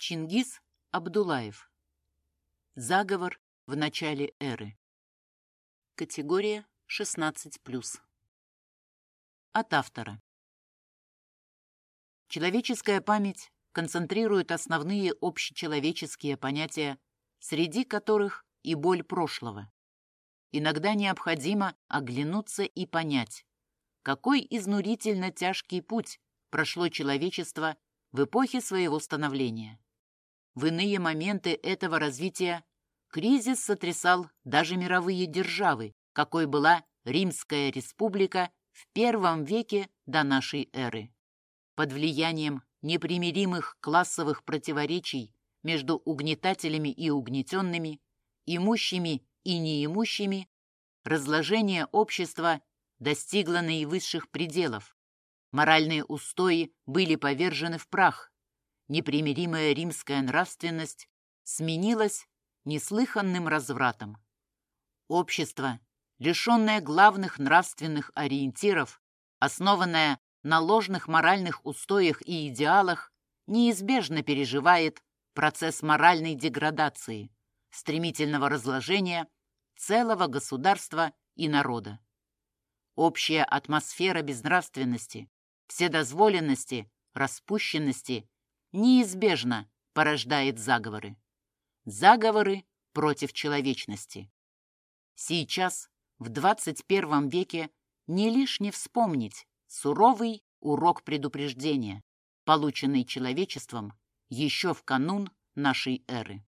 Чингис Абдулаев. Заговор в начале эры. Категория 16+. От автора. Человеческая память концентрирует основные общечеловеческие понятия, среди которых и боль прошлого. Иногда необходимо оглянуться и понять, какой изнурительно тяжкий путь прошло человечество в эпохе своего становления. В иные моменты этого развития кризис сотрясал даже мировые державы, какой была Римская республика в первом веке до нашей эры. Под влиянием непримиримых классовых противоречий между угнетателями и угнетенными, имущими и неимущими, разложение общества достигло наивысших пределов. Моральные устои были повержены в прах, непримиримая римская нравственность сменилась неслыханным развратом. Общество, лишенное главных нравственных ориентиров, основанное на ложных моральных устоях и идеалах, неизбежно переживает процесс моральной деградации, стремительного разложения целого государства и народа. Общая атмосфера безнравственности, вседозволенности, распущенности неизбежно порождает заговоры. Заговоры против человечности. Сейчас, в 21 веке, не лишне вспомнить суровый урок предупреждения, полученный человечеством еще в канун нашей эры.